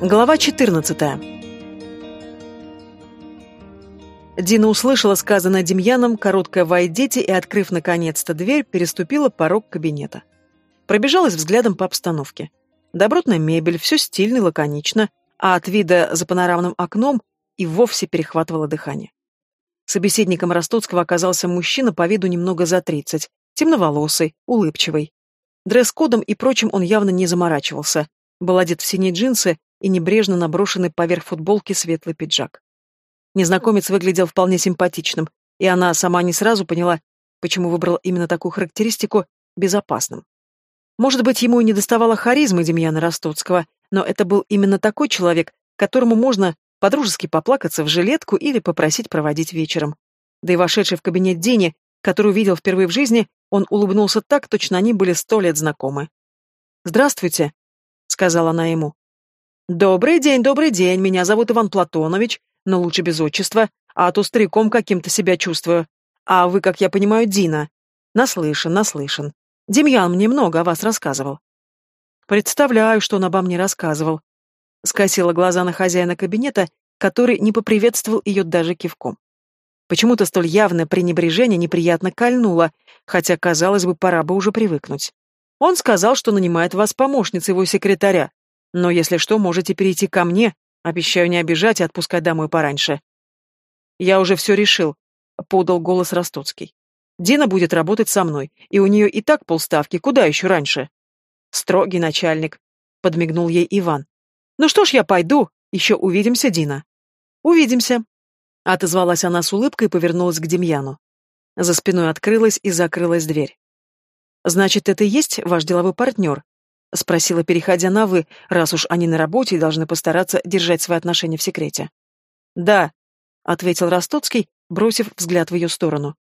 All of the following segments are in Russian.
Глава 14. Дина услышала сказанное Демьяном, короткое «Войдите» и, открыв наконец-то дверь, переступила порог кабинета. Пробежалась взглядом по обстановке. Добротная мебель, все стильно и лаконично, а от вида за панорамным окном и вовсе перехватывало дыхание. Собеседником Ростоцкого оказался мужчина по виду немного за тридцать, темноволосый, улыбчивый. Дресс-кодом и прочим он явно не заморачивался. Был одет в синие джинсы, и небрежно наброшенный поверх футболки светлый пиджак. Незнакомец выглядел вполне симпатичным, и она сама не сразу поняла, почему выбрал именно такую характеристику «безопасным». Может быть, ему и не доставало харизмы Демьяна Ростоцкого, но это был именно такой человек, которому можно подружески поплакаться в жилетку или попросить проводить вечером. Да и вошедший в кабинет Дени, который увидел впервые в жизни, он улыбнулся так, точно они были сто лет знакомы. «Здравствуйте», — сказала она ему. «Добрый день, добрый день, меня зовут Иван Платонович, но лучше без отчества, а то стариком каким-то себя чувствую. А вы, как я понимаю, Дина?» «Наслышан, наслышан. Демьян мне много о вас рассказывал». «Представляю, что он обо мне рассказывал». Скосила глаза на хозяина кабинета, который не поприветствовал ее даже кивком. Почему-то столь явное пренебрежение неприятно кольнуло, хотя, казалось бы, пора бы уже привыкнуть. Он сказал, что нанимает вас помощницей его секретаря, но если что, можете перейти ко мне. Обещаю не обижать и отпускать домой пораньше. Я уже все решил, подал голос Ростоцкий. Дина будет работать со мной, и у нее и так полставки, куда еще раньше? Строгий начальник, подмигнул ей Иван. Ну что ж, я пойду, еще увидимся, Дина. Увидимся, отозвалась она с улыбкой и повернулась к Демьяну. За спиной открылась и закрылась дверь. Значит, это и есть ваш деловой партнер? — спросила, переходя на «вы», раз уж они на работе и должны постараться держать свои отношения в секрете. «Да», — ответил Ростоцкий, бросив взгляд в ее сторону.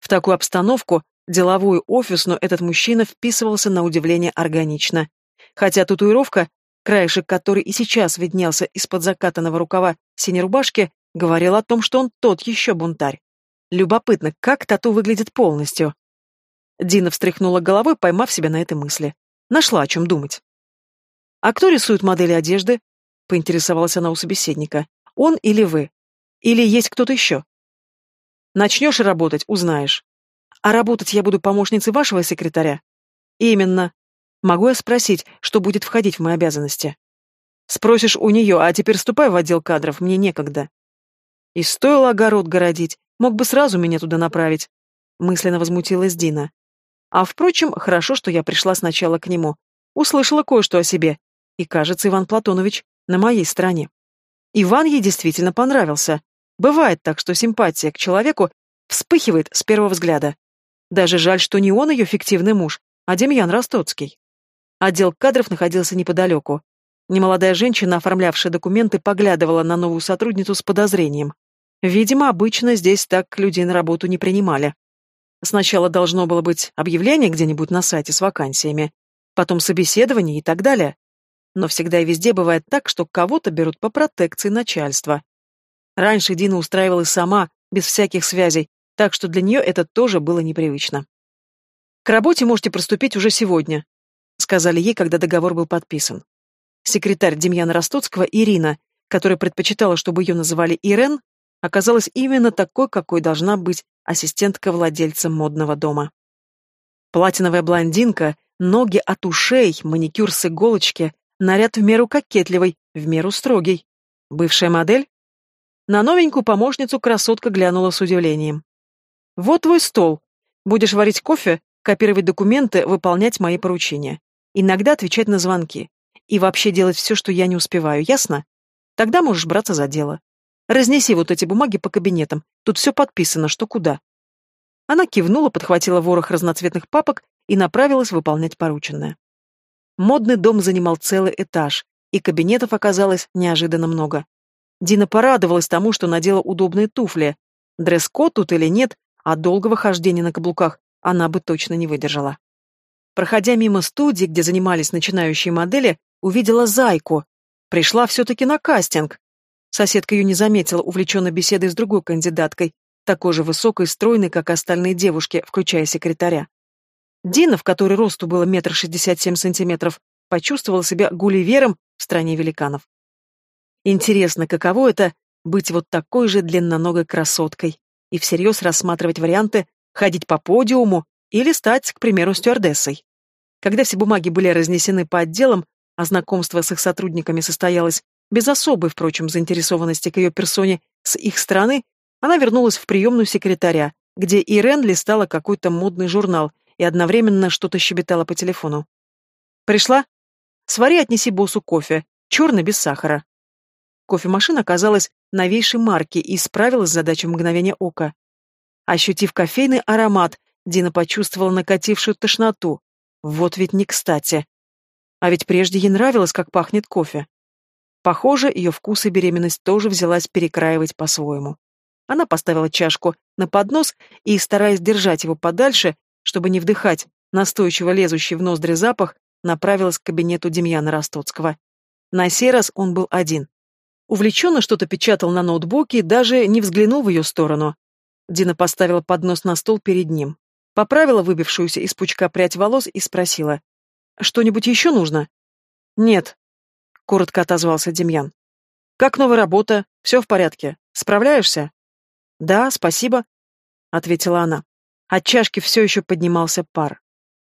В такую обстановку, деловую офисную, этот мужчина вписывался на удивление органично. Хотя татуировка, краешек который и сейчас виднелся из-под закатанного рукава синей рубашки, говорил о том, что он тот еще бунтарь. Любопытно, как тату выглядит полностью. Дина встряхнула головой, поймав себя на этой мысли. Нашла о чем думать. «А кто рисует модели одежды?» — поинтересовалась она у собеседника. «Он или вы? Или есть кто-то еще?» «Начнешь работать, узнаешь. А работать я буду помощницей вашего секретаря?» «Именно. Могу я спросить, что будет входить в мои обязанности?» «Спросишь у нее, а теперь ступай в отдел кадров, мне некогда». «И стоило огород городить, мог бы сразу меня туда направить», — мысленно возмутилась Дина. А, впрочем, хорошо, что я пришла сначала к нему. Услышала кое-что о себе. И, кажется, Иван Платонович на моей стороне. Иван ей действительно понравился. Бывает так, что симпатия к человеку вспыхивает с первого взгляда. Даже жаль, что не он ее фиктивный муж, а Демьян Ростоцкий. Отдел кадров находился неподалеку. Немолодая женщина, оформлявшая документы, поглядывала на новую сотрудницу с подозрением. Видимо, обычно здесь так людей на работу не принимали. Сначала должно было быть объявление где-нибудь на сайте с вакансиями, потом собеседование и так далее. Но всегда и везде бывает так, что кого-то берут по протекции начальства. Раньше Дина устраивалась сама, без всяких связей, так что для нее это тоже было непривычно. «К работе можете приступить уже сегодня», — сказали ей, когда договор был подписан. Секретарь Демьяна Ростоцкого Ирина, которая предпочитала, чтобы ее называли Ирен, оказалась именно такой, какой должна быть ассистентка владельца модного дома. Платиновая блондинка, ноги от ушей, маникюр с иголочки, наряд в меру кокетливый, в меру строгий. Бывшая модель? На новенькую помощницу красотка глянула с удивлением. «Вот твой стол. Будешь варить кофе, копировать документы, выполнять мои поручения. Иногда отвечать на звонки. И вообще делать все, что я не успеваю, ясно? Тогда можешь браться за дело. Разнеси вот эти бумаги по кабинетам. Тут все подписано, что куда. Она кивнула, подхватила ворох разноцветных папок и направилась выполнять порученное. Модный дом занимал целый этаж, и кабинетов оказалось неожиданно много. Дина порадовалась тому, что надела удобные туфли. Дресс-код тут или нет, а долгого хождения на каблуках она бы точно не выдержала. Проходя мимо студии, где занимались начинающие модели, увидела Зайку. Пришла все-таки на кастинг. Соседка ее не заметила, увлеченно беседой с другой кандидаткой, такой же высокой и стройной, как остальные девушки, включая секретаря. Дина, в которой росту было метр шестьдесят семь сантиметров, почувствовала себя гулливером в стране великанов. Интересно, каково это — быть вот такой же длинноногой красоткой и всерьез рассматривать варианты ходить по подиуму или стать, к примеру, стюардессой. Когда все бумаги были разнесены по отделам, а знакомство с их сотрудниками состоялось без особой, впрочем, заинтересованности к ее персоне с их стороны, она вернулась в приемную секретаря, где Ирен листала какой-то модный журнал и одновременно что-то щебетала по телефону. «Пришла? Свари отнеси боссу кофе, черный без сахара». Кофемашина оказалась новейшей марки и справилась с задачей мгновения ока. Ощутив кофейный аромат, Дина почувствовала накатившую тошноту. Вот ведь не кстати. А ведь прежде ей нравилось, как пахнет кофе. Похоже, ее вкус и беременность тоже взялась перекраивать по-своему. Она поставила чашку на поднос и, стараясь держать его подальше, чтобы не вдыхать настойчиво лезущий в ноздри запах, направилась к кабинету Демьяна Ростоцкого. На сей раз он был один. Увлеченно что-то печатал на ноутбуке и даже не взглянул в ее сторону. Дина поставила поднос на стол перед ним. Поправила выбившуюся из пучка прядь волос и спросила. «Что-нибудь еще нужно?» «Нет», — коротко отозвался Демьян. «Как новая работа? Все в порядке? Справляешься?» «Да, спасибо», — ответила она. От чашки все еще поднимался пар.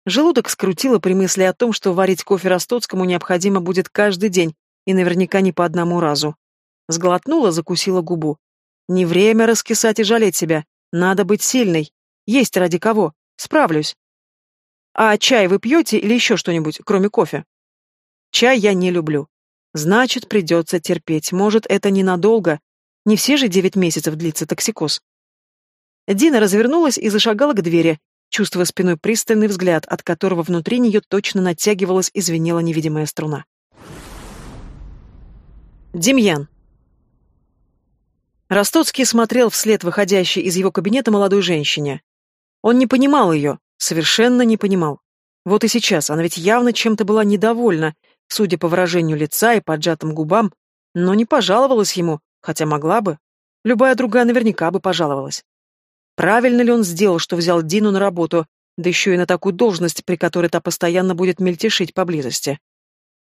Желудок скрутило при мысли о том, что варить кофе Ростоцкому необходимо будет каждый день, и наверняка не по одному разу. Сглотнула, закусила губу. «Не время раскисать и жалеть себя. Надо быть сильной. Есть ради кого. Справлюсь». «А чай вы пьете или еще что-нибудь, кроме кофе?» «Чай я не люблю. Значит, придется терпеть. Может, это ненадолго. Не все же девять месяцев длится токсикоз. Дина развернулась и зашагала к двери, чувствуя спиной пристальный взгляд, от которого внутри нее точно натягивалась и звенела невидимая струна. Демьян. Ростоцкий смотрел вслед выходящей из его кабинета молодой женщине. Он не понимал ее, совершенно не понимал. Вот и сейчас она ведь явно чем-то была недовольна, судя по выражению лица и поджатым губам, но не пожаловалась ему, хотя могла бы. Любая другая наверняка бы пожаловалась. Правильно ли он сделал, что взял Дину на работу, да еще и на такую должность, при которой та постоянно будет мельтешить поблизости?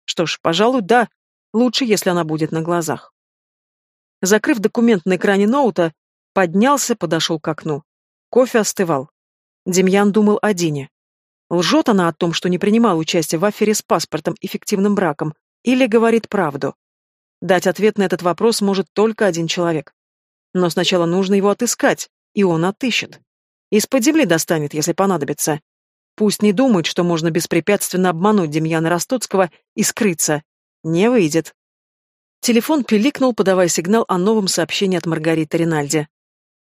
Что ж, пожалуй, да, лучше, если она будет на глазах. Закрыв документ на экране ноута, поднялся, подошел к окну. Кофе остывал. Демьян думал о Дине. Лжет она о том, что не принимала участия в афере с паспортом и фиктивным браком, или говорит правду? Дать ответ на этот вопрос может только один человек. Но сначала нужно его отыскать, и он отыщет. Из-под земли достанет, если понадобится. Пусть не думает, что можно беспрепятственно обмануть Демьяна Ростоцкого и скрыться. Не выйдет. Телефон пиликнул, подавая сигнал о новом сообщении от Маргариты Ринальди.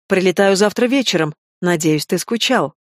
«Прилетаю завтра вечером. Надеюсь, ты скучал».